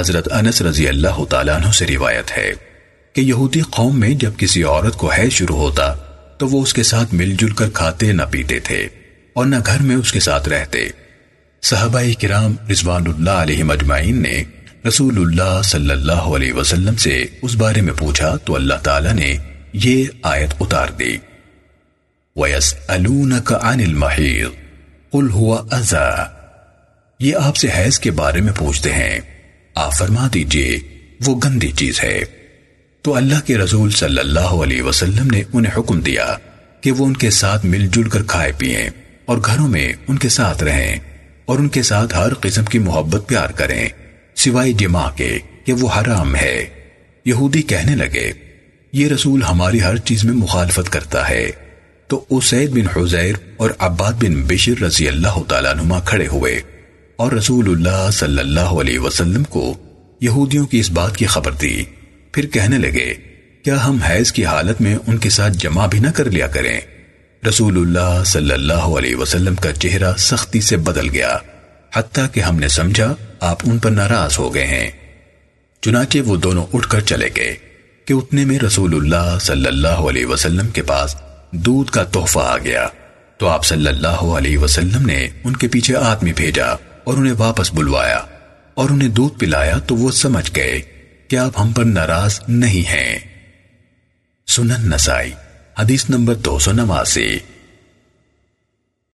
حضرت انس رضی اللہ تعالیٰ عنہ سے روایت ہے کہ یہودی قوم میں جب کسی عورت کو حیض شروع ہوتا تو وہ اس کے ساتھ مل جل کر کھاتے نہ پیتے تھے اور نہ گھر میں اس کے ساتھ رہتے۔ صحابہ کرام رضوان اللہ علیہ مجمعین نے رسول اللہ صلی اللہ علیہ وسلم سے اس بارے میں پوچھا تو اللہ تعالیٰ نے یہ آیت اتار دی۔ وَيَسْأَلُونَكَ عَنِ الْمَحِيضِ قُلْ هُوَ أَذَى۔ یہ آپ سے حیض کے بارے میں پوچھتے ہیں۔ آپ فرما دیجیے، وہ گندی چیز ہے۔ تو اللہ کے رسول صلی اللہ علیہ وسلم نے انہیں حکم دیا کہ وہ ان کے ساتھ مل جل کر کھائے پیئیں اور گھروں میں ان کے ساتھ رہیں اور ان کے ساتھ ہر قسم کی محبت پیار کریں، سوائے جماع کے کہ وہ حرام ہے۔ یہودی کہنے لگے، یہ رسول ہماری ہر چیز میں مخالفت کرتا ہے۔ تو اسید بن حزیر اور عباد بن بشر رضی اللہ تعالیٰ نما کھڑے ہوئے۔ اور رسول اللہ صلی اللہ علیہ وسلم کو یہودیوں کی اس بات کی خبر دی۔ پھر کہنے لگے، کیا ہم حیض کی حالت میں ان کے ساتھ جمع بھی نہ کر لیا کریں؟ رسول اللہ صلی اللہ علیہ وسلم کا چہرہ سختی سے بدل گیا۔ حتیٰ کہ ہم نے سمجھا آپ ان پر ناراض ہو گئے ہیں۔ چنانچہ وہ دونوں اٹھ کر چلے گئے کہ اتنے میں رسول اللہ صلی اللہ علیہ وسلم کے پاس دودھ کا تحفہ آ گیا۔ تو آپ صلی اللہ علیہ وسلم نے ان کے پیچھے آدمی بھیجا۔ اور انہیں واپس بلوایا اور انہیں دودھ پلایا تو وہ سمجھ گئے کہ آپ ہم پر ناراض نہیں ہیں۔ سنن نسائی، حدیث نمبر دو سو نواسی۔